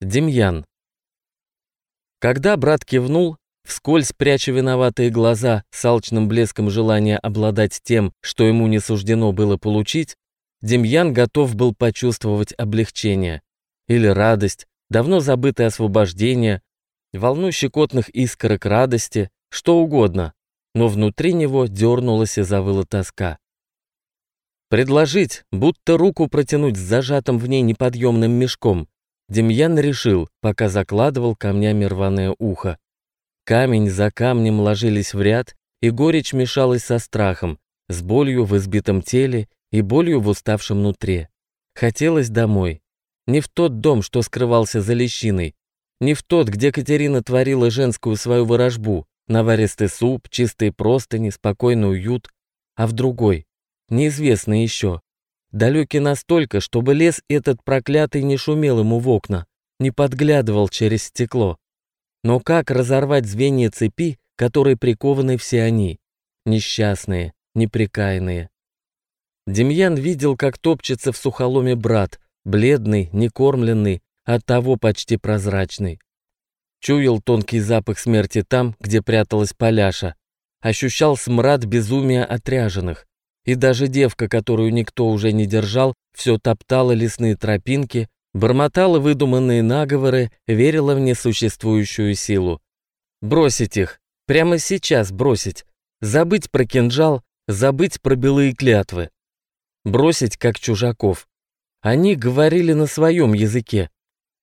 Демьян. Когда брат кивнул, вскользь пряча виноватые глаза с алчным блеском желания обладать тем, что ему не суждено было получить, Демьян готов был почувствовать облегчение или радость, давно забытое освобождение, волну щекотных искорок радости, что угодно, но внутри него дернулась и завыла тоска. Предложить, будто руку протянуть с зажатым в ней неподъемным мешком, Демьян решил, пока закладывал камнями рваное ухо. Камень за камнем ложились в ряд, и горечь мешалась со страхом, с болью в избитом теле и болью в уставшем нутре. Хотелось домой. Не в тот дом, что скрывался за лещиной, не в тот, где Катерина творила женскую свою ворожбу, наваристый суп, чистые простыни, спокойный уют, а в другой, неизвестный еще, далекий настолько, чтобы лес этот проклятый не шумел ему в окна, не подглядывал через стекло. Но как разорвать звенья цепи, которой прикованы все они, несчастные, неприкаянные? Демьян видел, как топчется в сухоломе брат, бледный, некормленный, оттого почти прозрачный. Чуял тонкий запах смерти там, где пряталась Поляша. Ощущал смрад безумия отряженных. И даже девка, которую никто уже не держал, все топтала лесные тропинки, бормотала выдуманные наговоры, верила в несуществующую силу. Бросить их, прямо сейчас бросить, забыть про кинжал, забыть про белые клятвы. Бросить, как чужаков. Они говорили на своем языке.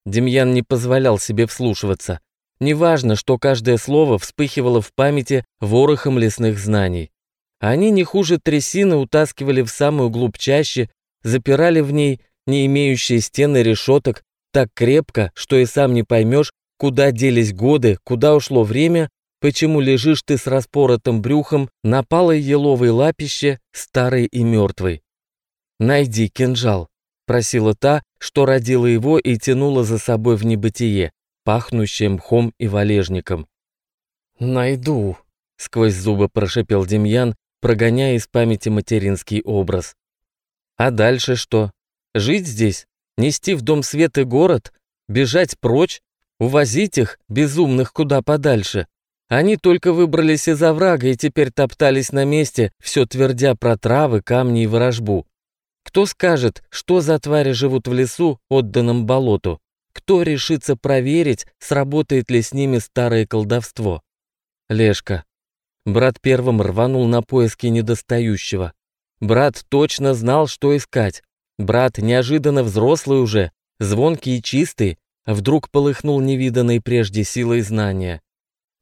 Демьян не позволял себе вслушиваться. Неважно, что каждое слово вспыхивало в памяти ворохом лесных знаний. Они не хуже трясины утаскивали в самую глубь чаще, запирали в ней не имеющие стены решеток так крепко, что и сам не поймешь, куда делись годы, куда ушло время, почему лежишь ты с распоротым брюхом на палой еловой лапище, старой и мертвой. «Найди кинжал», — просила та, что родила его и тянула за собой в небытие, пахнущее мхом и валежником. «Найду», — сквозь зубы прошипел Демьян, прогоняя из памяти материнский образ. А дальше что? Жить здесь? Нести в дом свет и город? Бежать прочь? Увозить их, безумных, куда подальше? Они только выбрались из оврага и теперь топтались на месте, все твердя про травы, камни и ворожбу. Кто скажет, что за твари живут в лесу, отданном болоту? Кто решится проверить, сработает ли с ними старое колдовство? Лешка, Брат первым рванул на поиски недостающего. Брат точно знал, что искать. Брат неожиданно взрослый уже, звонкий и чистый, вдруг полыхнул невиданной прежде силой знания.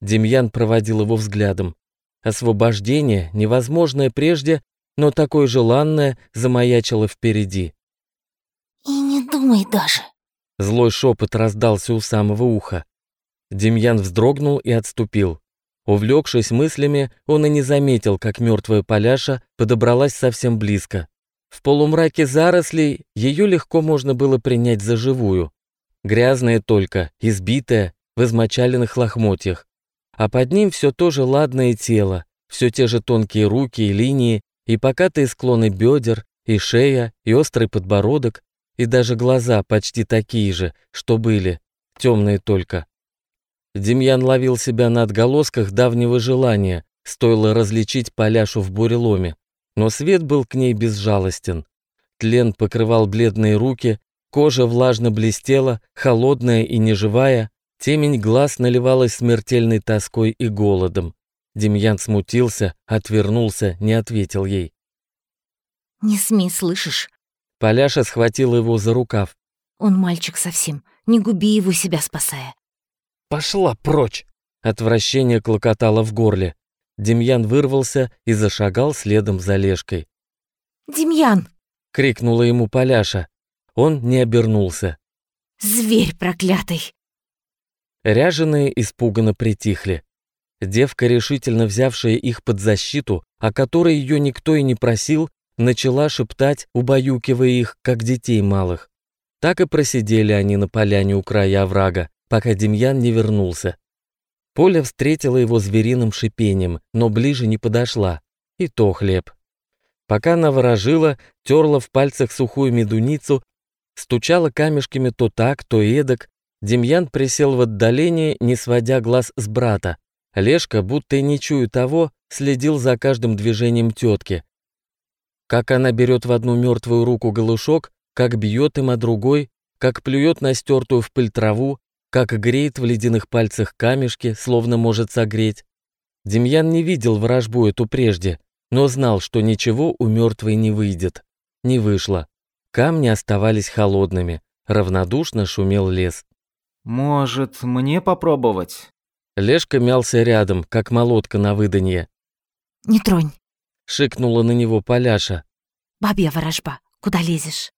Демьян проводил его взглядом. Освобождение, невозможное прежде, но такое желанное, замаячило впереди. «И не думай даже!» Злой шепот раздался у самого уха. Демьян вздрогнул и отступил. Увлекшись мыслями, он и не заметил, как мертвая поляша подобралась совсем близко. В полумраке зарослей ее легко можно было принять за живую. Грязная только, избитая, в измочаленных лохмотьях. А под ним все то же ладное тело, все те же тонкие руки и линии, и покатые склоны бедер, и шея, и острый подбородок, и даже глаза почти такие же, что были, темные только. Демьян ловил себя на отголосках давнего желания, стоило различить поляшу в буреломе, но свет был к ней безжалостен. Тлен покрывал бледные руки, кожа влажно блестела, холодная и неживая, темень глаз наливалась смертельной тоской и голодом. Демьян смутился, отвернулся, не ответил ей. «Не смей, слышишь?» Поляша схватила его за рукав. «Он мальчик совсем, не губи его себя спасая. «Пошла прочь!» Отвращение клокотало в горле. Демьян вырвался и зашагал следом за Лешкой. «Демьян!» — крикнула ему Поляша. Он не обернулся. «Зверь проклятый!» Ряженые испуганно притихли. Девка, решительно взявшая их под защиту, о которой ее никто и не просил, начала шептать, убаюкивая их, как детей малых. Так и просидели они на поляне у края оврага, пока Демьян не вернулся. Поля встретила его звериным шипением, но ближе не подошла. И то хлеб. Пока она ворожила, терла в пальцах сухую медуницу, стучала камешками то так, то эдак, Демьян присел в отдалении, не сводя глаз с брата. Лешка, будто и не чуя того, следил за каждым движением тетки. Как она берет в одну мертвую руку галушок, как бьет им, а другой, как плюет на стертую в пыль траву, как греет в ледяных пальцах камешки, словно может согреть. Демьян не видел вражбу эту прежде, но знал, что ничего у мертвой не выйдет. Не вышло. Камни оставались холодными, равнодушно шумел лес. «Может, мне попробовать?» Лешка мялся рядом, как молотка на выданье. «Не тронь, Шикнула на него Поляша. бабья ворожба, куда лезешь?»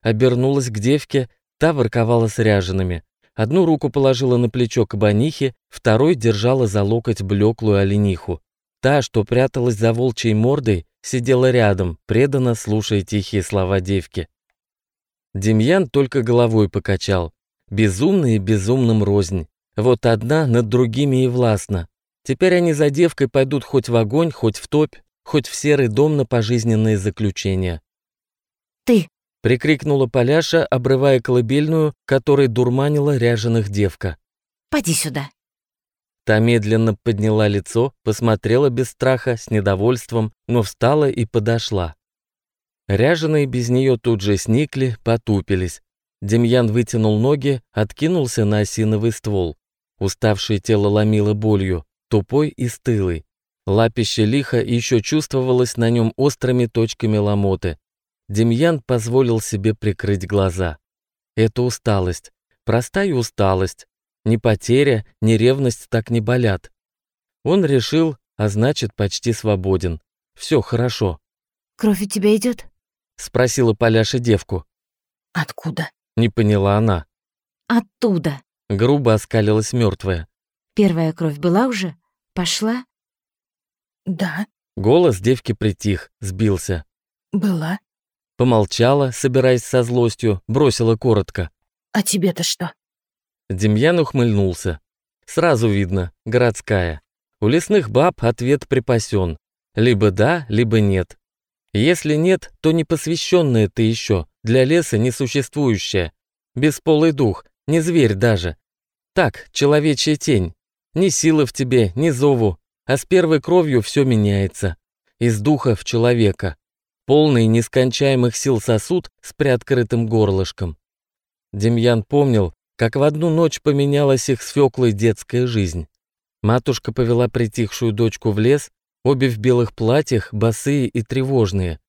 Обернулась к девке, та ворковала с ряжеными. Одну руку положила на плечо кабанихи, второй держала за локоть блеклую олениху. Та, что пряталась за волчьей мордой, сидела рядом, преданно слушая тихие слова девки. Демьян только головой покачал. Безумный и безумным рознь. Вот одна над другими и властна. Теперь они за девкой пойдут хоть в огонь, хоть в топь, хоть в серый дом на пожизненные заключения. «Ты!» — прикрикнула Поляша, обрывая колыбельную, которой дурманила ряженых девка. «Поди сюда!» Та медленно подняла лицо, посмотрела без страха, с недовольством, но встала и подошла. Ряженые без нее тут же сникли, потупились. Демьян вытянул ноги, откинулся на осиновый ствол. Уставшее тело ломило болью, тупой и стылый. Лапище лихо еще чувствовалось на нем острыми точками ломоты. Демьян позволил себе прикрыть глаза. Это усталость, простая усталость. Ни потеря, ни ревность так не болят. Он решил, а значит, почти свободен. Все хорошо. «Кровь у тебя идет? Спросила Поляша девку. «Откуда?» Не поняла она. «Оттуда. Грубо оскалилась мертвая. Первая кровь была уже? Пошла?» Да, Голос девки притих, сбился. была. Помолчала, собираясь со злостью, бросила коротко. А тебе-то что? Демьян ухмыльнулся. Сразу видно, городская. У лесных баб ответ припасен. Либо да, либо нет. Если нет, то не посвященная ты еще, для леса несуществующая. Бесполый дух, не зверь даже. Так, человечья тень. Ни силы в тебе, ни зову, а с первой кровью все меняется. Из духа в человека. Полный нескончаемых сил сосуд с приоткрытым горлышком. Демьян помнил, как в одну ночь поменялась их с Фёклой детская жизнь. Матушка повела притихшую дочку в лес, обе в белых платьях, босые и тревожные.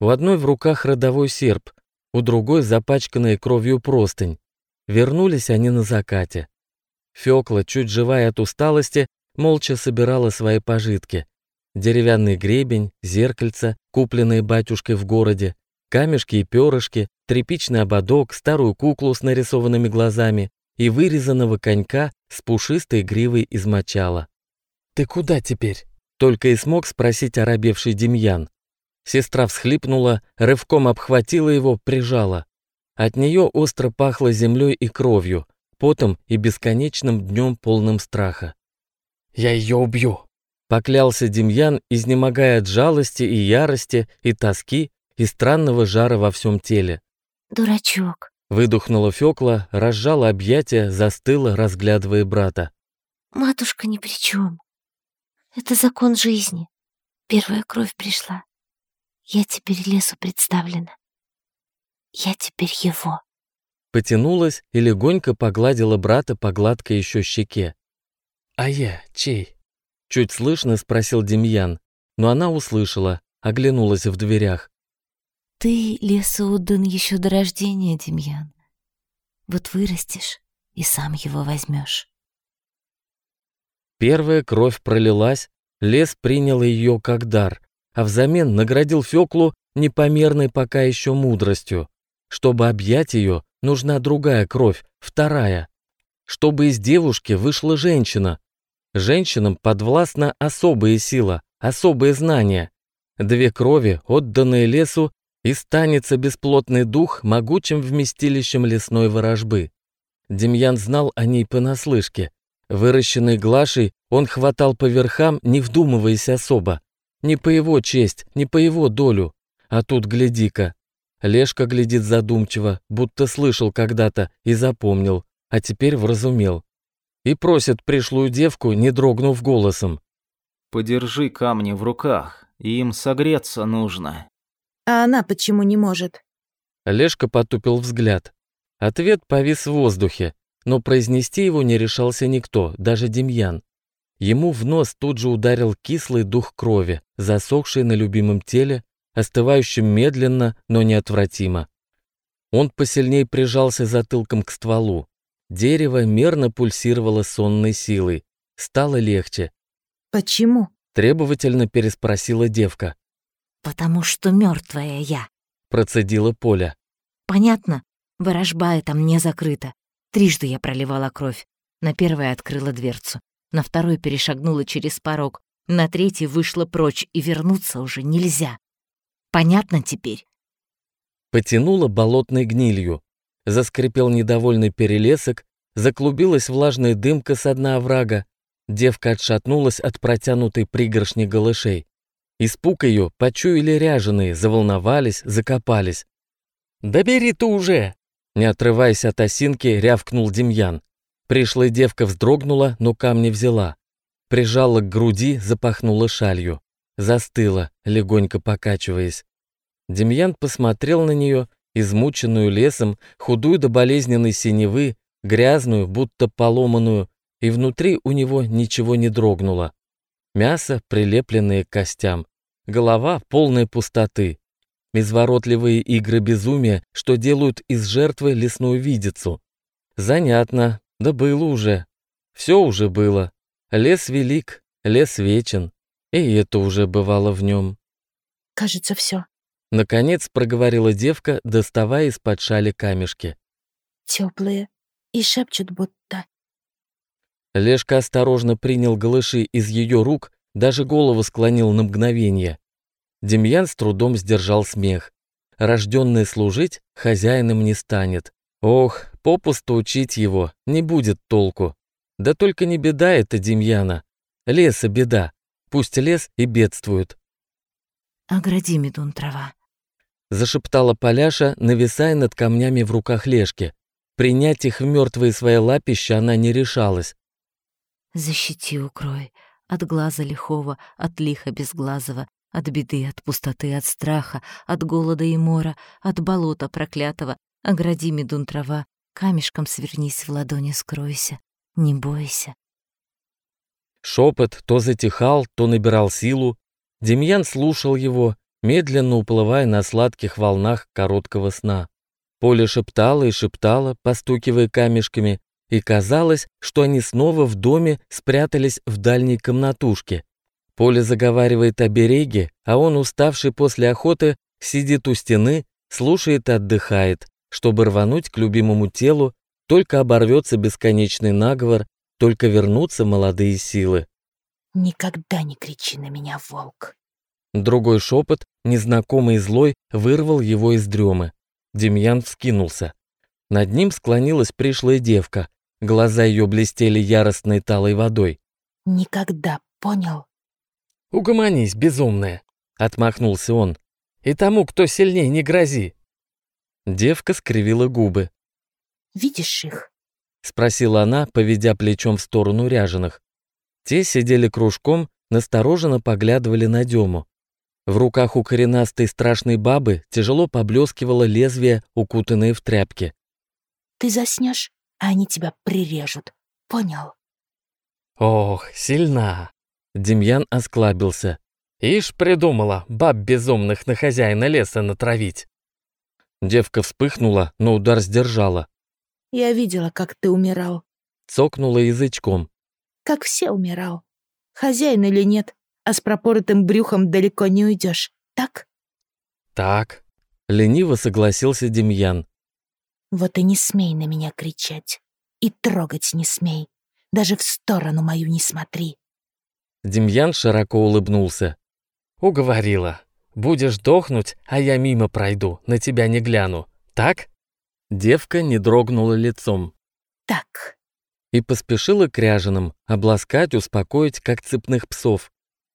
У одной в руках родовой серп, у другой запачканная кровью простынь. Вернулись они на закате. Фёкла, чуть живая от усталости, молча собирала свои пожитки. Деревянный гребень, зеркальце, купленные батюшкой в городе, камешки и перышки, тряпичный ободок, старую куклу с нарисованными глазами и вырезанного конька с пушистой гривой из мочала. «Ты куда теперь?» — только и смог спросить оробевший Демьян. Сестра всхлипнула, рывком обхватила его, прижала. От нее остро пахло землей и кровью, потом и бесконечным днем полным страха. «Я ее убью!» — поклялся Демьян, изнемогая от жалости и ярости, и тоски, и странного жара во всем теле. «Дурачок». Выдохнула Фёкла, разжала объятия, застыла, разглядывая брата. «Матушка ни при чем. Это закон жизни. Первая кровь пришла. Я теперь лесу представлена. Я теперь его». Потянулась и легонько погладила брата по гладкой еще щеке. «А я чей?» Чуть слышно спросил Демьян, но она услышала, оглянулась в дверях. «Ты лесу отдан еще до рождения, Демьян. Вот вырастешь и сам его возьмешь. Первая кровь пролилась, лес принял ее как дар, а взамен наградил Феклу непомерной пока еще мудростью. Чтобы объять ее, нужна другая кровь, вторая. Чтобы из девушки вышла женщина. Женщинам подвластна особая сила, особые знания. Две крови, отданные лесу, и станется бесплотный дух могучим вместилищем лесной ворожбы. Демьян знал о ней понаслышке. Выращенный Глашей, он хватал по верхам, не вдумываясь особо. Не по его честь, не по его долю. А тут гляди-ка. Лешка глядит задумчиво, будто слышал когда-то и запомнил. а теперь вразумел. И просит пришлую девку, не дрогнув голосом. Подержи камни в руках, им согреться нужно. А она почему не может? Лешка потупил взгляд. Ответ повис в воздухе, но произнести его не решался никто, даже Демьян. Ему в нос тут же ударил кислый дух крови, засохший на любимом теле, остывающим медленно, но неотвратимо. Он посильней прижался затылком к стволу. Дерево мерно пульсировало сонной силой. Стало легче. Почему? Требовательно переспросила девка. «Потому что мертвая я. Процедила Поля. Понятно? Ворожба там не закрыта. Трижды я проливала кровь. На первой открыла дверцу. На второй перешагнула через порог. На третий вышла прочь, и вернуться уже нельзя. Понятно теперь? Потянуло болотной гнилью. Заскрипел недовольный перелесок, заклубилась влажная дымка с дна оврага. Девка отшатнулась от протянутой пригоршни голышей. Испуг ее почуяли ряженые, заволновались, закопались. «Да бери ты уже!» Не отрываясь от осинки, рявкнул Демьян. Пришлая девка вздрогнула, но камни взяла. Прижала к груди, запахнула шалью. Застыла, легонько покачиваясь. Демьян посмотрел на нее, измученную лесом, худую до болезненной синевы, грязную, будто поломанную, и внутри у него ничего не дрогнуло. Мясо, прилепленное к костям, голова, полная пустоты. Изворотливые игры безумия, что делают из жертвы лесную видицу. Занятно, да было уже. Все уже было. Лес велик, лес вечен. И это уже бывало в нем. Кажется, все. Наконец проговорила девка, доставая из-под шали камешки. Теплые. И шепчут будто. Лешка осторожно принял голыши из ее рук, даже голову склонил на мгновение. Демьян с трудом сдержал смех. Рожденный служить хозяином не станет. Ох, попусту учить его, не будет толку. Да только не беда это Демьяна. Леса беда. Пусть лес и бедствует. «Огради, медун трава», — зашептала Поляша, нависая над камнями в руках Лешки. Принять их в мертвые свои лапища она не решалась. «Защити, укрой, от глаза лихого, от лиха безглазого, от беды, от пустоты, от страха, от голода и мора, от болота проклятого. Огради, медун трава, камешком свернись в ладони, скройся, не бойся». Шепот то затихал, то набирал силу. Демьян слушал его, медленно уплывая на сладких волнах короткого сна. Поле шептало и шептало, постукивая камешками, и казалось, что они снова в доме спрятались в дальней комнатушке. Поле заговаривает о береге, а он, уставший после охоты, сидит у стены, слушает и отдыхает, чтобы рвануть к любимому телу, только оборвется бесконечный наговор, только вернутся молодые силы. Никогда не кричи на меня, волк. Другой шепот, незнакомый и злой, вырвал его из дремы. Демьян вскинулся. Над ним склонилась пришлая девка. Глаза ее блестели яростной талой водой. Никогда, понял? «Угомонись, безумная!» — отмахнулся он. «И тому, кто сильнее, не грози!» Девка скривила губы. «Видишь их?» — спросила она, поведя плечом в сторону ряженых. Те сидели кружком, настороженно поглядывали на Дему. В руках у коренастой страшной бабы тяжело поблескивало лезвие, укутанное в тряпки. «Ты заснешь, а они тебя прирежут. Понял?» «Ох, сильна!» Демьян осклабился. «Ишь, придумала баб безумных на хозяина леса натравить!» Девка вспыхнула, но удар сдержала. «Я видела, как ты умирал. Цокнула язычком. Как все умирал. Хозяин или нет, а с пропоротым брюхом далеко не уйдешь, так?» «Так», — лениво согласился Демьян. «Вот и не смей на меня кричать. И трогать не смей. Даже в сторону мою не смотри». Демьян широко улыбнулся. «Уговорила. Будешь дохнуть, а я мимо пройду, на тебя не гляну. Так?» Девка не дрогнула лицом. «Так». И поспешила к ряженым, обласкать, успокоить, как цепных псов.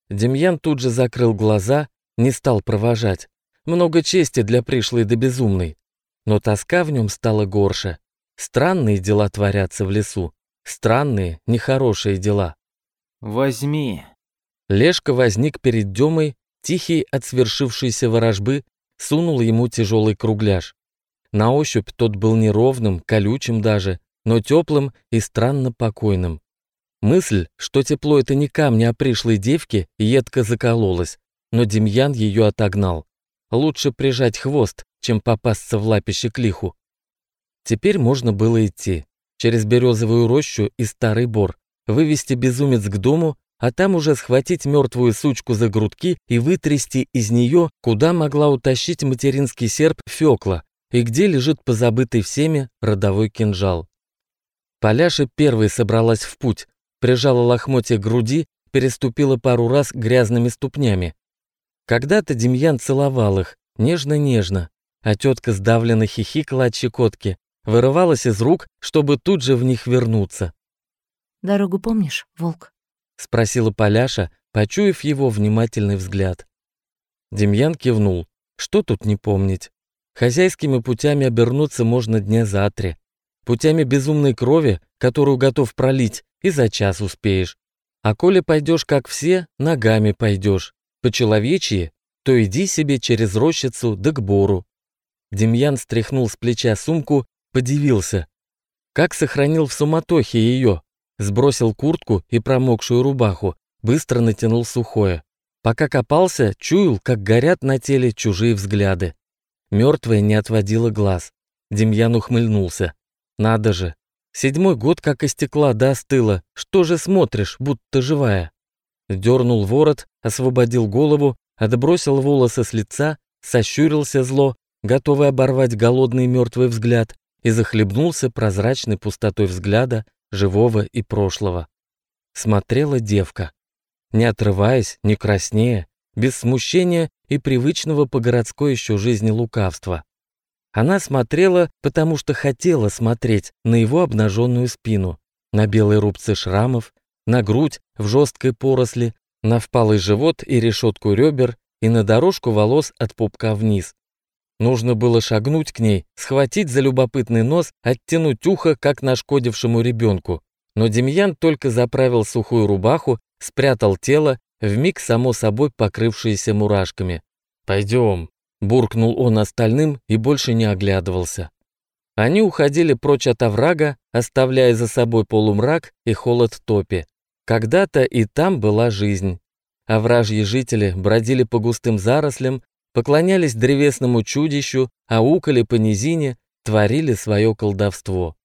Демьян тут же закрыл глаза, не стал провожать. Много чести для пришлой да безумной. Но тоска в нем стала горше. Странные дела творятся в лесу. Странные, нехорошие дела. Возьми. Лешка возник перед Демой, тихий от свершившейся ворожбы, сунул ему тяжелый кругляш. На ощупь тот был неровным, колючим даже, но теплым и странно покойным. Мысль, что тепло это не камни, а пришлой девки, едко закололась, но Демьян ее отогнал. Лучше прижать хвост, чем попасться в лапище к лиху. Теперь можно было идти. Через березовую рощу и старый бор. Вывести безумец к дому, а там уже схватить мертвую сучку за грудки и вытрясти из нее, куда могла утащить материнский серп Фекла, и где лежит позабытый всеми родовой кинжал. Поляша первой собралась в путь, прижала лохмотья к груди, переступила пару раз грязными ступнями. Когда-то Демьян целовал их, нежно-нежно, а тетка сдавленно хихикала от щекотки, вырывалась из рук, чтобы тут же в них вернуться. «Дорогу помнишь, волк?» — спросила Поляша, почуяв его внимательный взгляд. Демьян кивнул. Что тут не помнить? Хозяйскими путями обернуться можно дня за три. Путями безумной крови, которую готов пролить, и за час успеешь. А коли пойдешь как все, ногами пойдешь. По-человечьи, то иди себе через рощицу да к бору. Демьян стряхнул с плеча сумку, подивился. Как сохранил в суматохе ее? Сбросил куртку и промокшую рубаху, быстро натянул сухое. Пока копался, чуял, как горят на теле чужие взгляды. Мертвая не отводила глаз. Демьян ухмыльнулся. Надо же, Седьмой год как истекла да остыла. Что же смотришь, будто живая? Дернул ворот, освободил голову, отбросил волосы с лица, сощурился зло, готовый оборвать голодный мертвый взгляд, и захлебнулся прозрачной пустотой взгляда, живого и прошлого. Смотрела девка. Не отрываясь, не краснея, без смущения и привычного по городской еще жизни лукавства. Она смотрела, потому что хотела смотреть на его обнаженную спину, на белые рубцы шрамов, на грудь в жесткой поросли, на впалый живот и решетку ребер и на дорожку волос от пупка вниз. Нужно было шагнуть к ней, схватить за любопытный нос, оттянуть ухо, как нашкодившему ребенку. Но Демьян только заправил сухую рубаху, спрятал тело, вмиг само собой покрывшееся мурашками. «Пойдем», Буркнул он остальным и больше не оглядывался. Они уходили прочь от оврага, оставляя за собой полумрак и холод топи. Когда-то и там была жизнь. Овражьи жители бродили по густым зарослям, поклонялись древесному чудищу, аукали по низине, творили свое колдовство.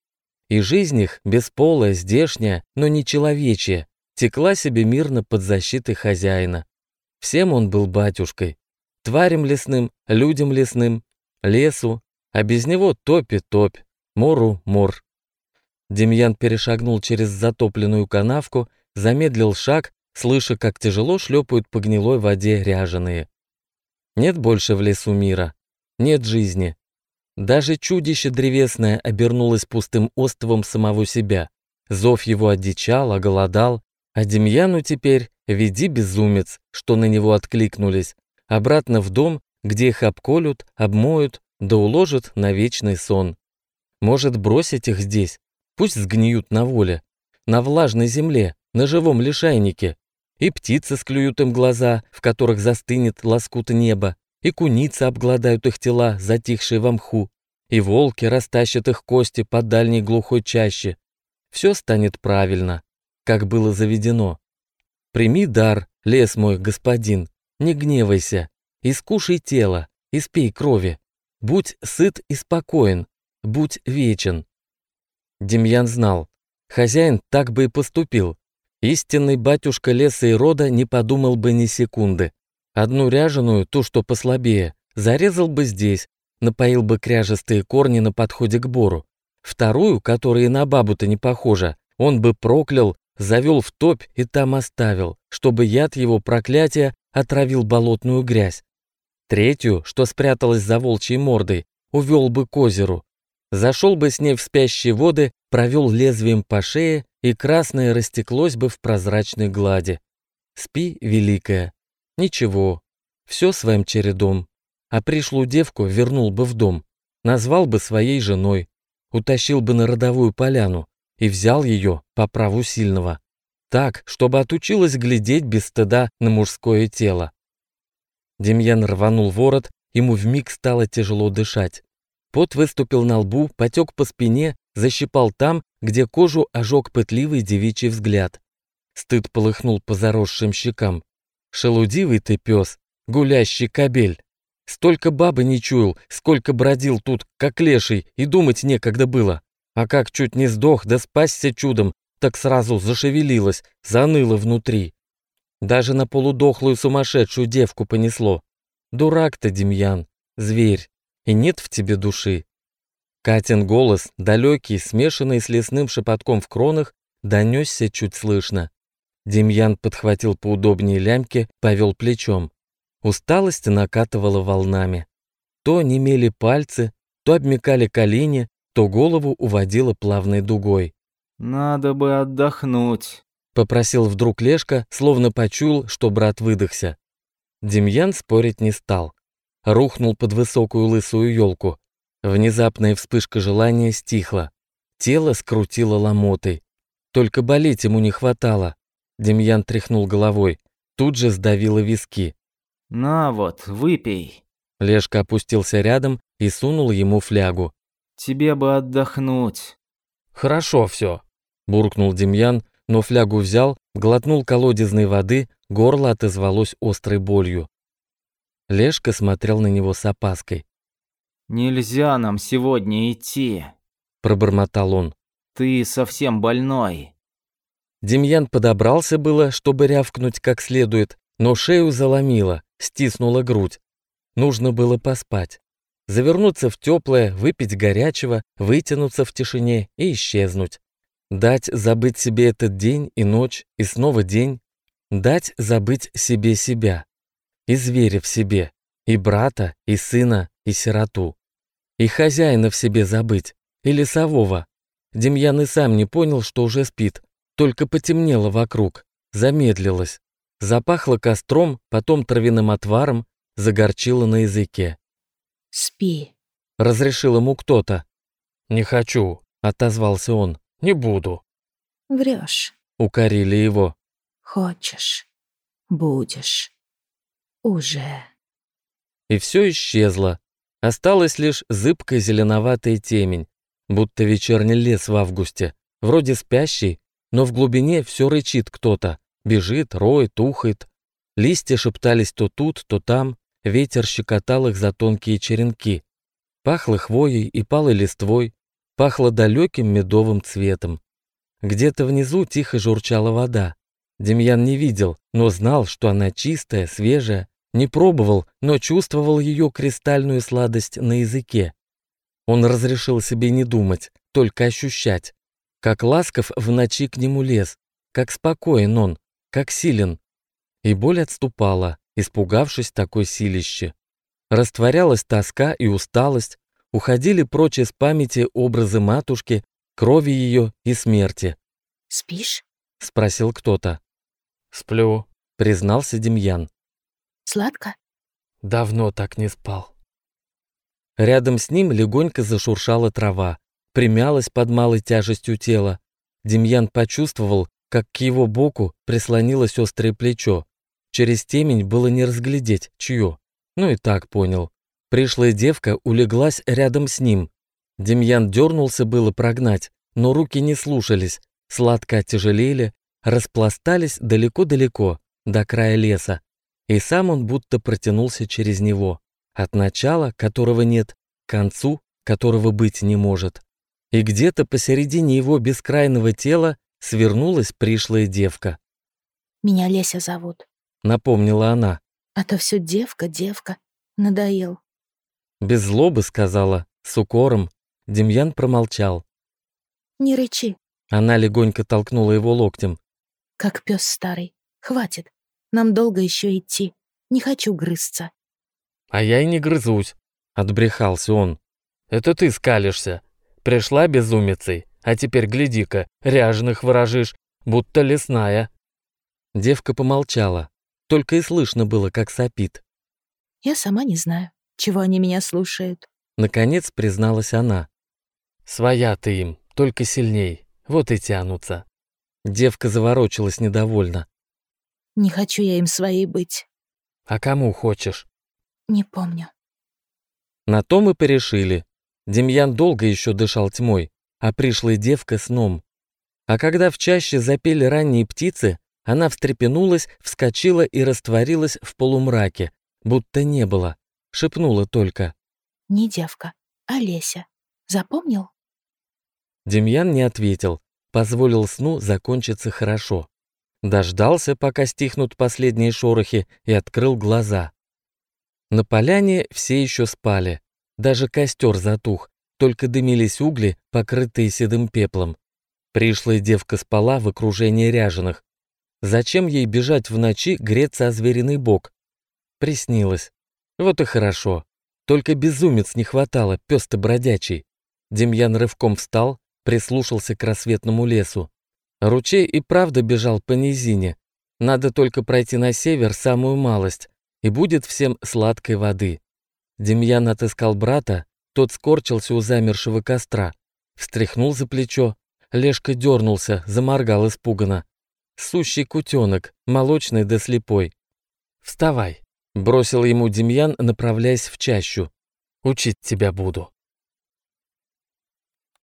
И жизнь их, бесполая, здешняя, но не человечья, текла себе мирно под защитой хозяина. Всем он был батюшкой, тварям лесным, людям лесным, лесу, а без него топи-топь, мору-мор. Демьян перешагнул через затопленную канавку, замедлил шаг, слыша, как тяжело шлепают по гнилой воде ряженые. Нет больше в лесу мира, нет жизни. Даже чудище древесное обернулось пустым островом самого себя. Зов его одичал, оголодал, а Демьяну теперь веди безумец, что на него откликнулись, обратно в дом, где их обколют, обмоют, да уложат на вечный сон. Может, бросить их здесь, пусть сгниют на воле, на влажной земле, на живом лишайнике. И птицы склюют им глаза, в которых застынет лоскут неба, и куницы обгладают их тела, затихшие в мху, и волки растащат их кости по дальней глухой чаще. Все станет правильно, как было заведено. Прими дар, лес мой, господин, не гневайся, искушай тело, испей крови. Будь сыт и спокоен, будь вечен. Демьян знал, хозяин так бы и поступил. Истинный батюшка леса и рода не подумал бы ни секунды. Одну ряженую, ту, что послабее, зарезал бы здесь, напоил бы кряжестые корни на подходе к бору. Вторую, которая на бабу-то не похожа, он бы проклял, завел в топь и там оставил, чтобы яд его проклятия отравил болотную грязь. Третью, что спряталась за волчьей мордой, увел бы к озеру. Зашел бы с ней в спящие воды, провел лезвием по шее, и красное растеклось бы в прозрачной глади. Спи, великая. Ничего, все своим чередом. А пришлую девку вернул бы в дом, назвал бы своей женой. утащил бы на родовую поляну и взял ее по праву сильного. Так, чтобы отучилась глядеть без стыда на мужское тело. Демьян рванул ворот, ему вмиг стало тяжело дышать. Пот выступил на лбу, потек по спине, защипал там, где кожу ожег пытливый девичий взгляд. Стыд полыхнул по заросшим щекам. Шелудивый ты пес, гулящий кобель. Столько бабы не чуял, сколько бродил тут, как леший, и думать некогда было. А как чуть не сдох, да спасся чудом, так сразу зашевелилась, заныло внутри. Даже на полудохлую сумасшедшую девку понесло. Дурак ты, Демьян, зверь, и нет в тебе души. Катин голос, далекий, смешанный с лесным шепотком в кронах, донесся чуть слышно. Демьян подхватил поудобнее лямки, повел плечом. Усталость накатывала волнами. То немели пальцы, то обмекали колени, то голову уводило плавной дугой. «Надо бы отдохнуть», — попросил вдруг Лешка, словно почуял, что брат выдохся. Демьян спорить не стал. Рухнул под высокую лысую елку. Внезапная вспышка желания стихла. Тело скрутило ломотой. Только болеть ему не хватало. Демьян тряхнул головой. Тут же сдавило виски. «На вот, выпей». Лешка опустился рядом и сунул ему флягу. «Тебе бы отдохнуть». «Хорошо все», — буркнул Демьян, но флягу взял, глотнул колодезной воды, горло отозвалось острой болью. Лешка смотрел на него с опаской. «Нельзя нам сегодня идти», — пробормотал он. «Ты совсем больной». Демьян подобрался было, чтобы рявкнуть как следует, но шею заломило, стиснула грудь. Нужно было поспать. Завернуться в теплое, выпить горячего, вытянуться в тишине и исчезнуть. Дать забыть себе этот день и ночь, и снова день. Дать забыть себе себя. И зверя в себе, и брата, и сына, и сироту. И хозяина в себе забыть, и лесового. Демьян и сам не понял, что уже спит, только потемнело вокруг, замедлилось. Запахло костром, потом травяным отваром, загорчило на языке. «Спи», — разрешил ему кто-то. «Не хочу», — отозвался он, — «не буду». «Врешь». Укорили его. «Хочешь. Будешь. Уже». И все исчезло. Осталась лишь зыбкая зеленоватая темень, будто вечерний лес в августе, вроде спящий, но в глубине все рычит кто-то, бежит, роет, ухает. Листья шептались то тут, то там, ветер щекотал их за тонкие черенки. Пахло хвоей и палой листвой, пахло далеким медовым цветом. Где-то внизу тихо журчала вода. Демьян не видел, но знал, что она чистая, свежая, не пробовал, но чувствовал ее кристальную сладость на языке. Он разрешил себе не думать, только ощущать. Как ласков в ночи к нему лес, как спокоен он, как силен. И боль отступала, испугавшись такой силище. Растворялась тоска и усталость, уходили прочь из памяти образы матушки, крови ее и смерти. «Спишь?» — спросил кто-то. «Сплю», — признался Демьян. «Сладко?» «Давно так не спал». Рядом с ним легонько зашуршала трава примялась под малой тяжестью тела. Демьян почувствовал, как к его боку прислонилось острое плечо. Через темень было не разглядеть, чье. Ну и так понял. Пришлая девка улеглась рядом с ним. Демьян дернулся было прогнать, но руки не слушались, сладко оттяжелели, распластались далеко-далеко, до края леса. И сам он будто протянулся через него, от начала, которого нет, к концу, которого быть не может и где-то посередине его бескрайного тела свернулась пришлая девка. «Меня Леся зовут», — напомнила она. «А то все девка, девка. Надоел». Без злобы сказала, с укором. Демьян промолчал. «Не рычи». Она легонько толкнула его локтем. «Как пес старый. Хватит. Нам долго еще идти. Не хочу грызться». «А я и не грызусь», — отбрехался он. «Это ты скалишься. Пришла безумицей, а теперь гляди-ка, ряженых ворожишь, будто лесная». Девка помолчала, только и слышно было, как сопит. «Я сама не знаю, чего они меня слушают». Наконец призналась она. Своя ты им, только сильней. Вот и тянутся. Девка заворочилась недовольно. Не хочу я им своей быть. А кому хочешь? Не помню. На то мы порешили. Демьян долго еще дышал тьмой, а пришлая девка сном. А когда в чаще запели ранние птицы, она встрепенулась, вскочила и растворилась в полумраке, будто не было. Шепнула только. Не девка, а Леся. Запомнил? Демьян не ответил, позволил сну закончиться хорошо. Дождался, пока стихнут последние шорохи, и открыл глаза. На поляне все еще спали. Даже костер затух, только дымились угли, покрытые седым пеплом. Пришлая девка спала в окружении ряженых. Зачем ей бежать в ночи греться о звериный бок? Приснилось. Вот и хорошо. Только безумец не хватало, пёс-то бродячий. Демьян рывком встал, прислушался к рассветному лесу. Ручей и правда бежал по низине. Надо только пройти на север самую малость, и будет всем сладкой воды. Демьян отыскал брата, тот скорчился у замершего костра, встряхнул за плечо, Лешка дернулся, заморгал испуганно. Сущий кутенок, молочный да слепой. «Вставай!» — бросил ему Демьян, направляясь в чащу. «Учить тебя буду».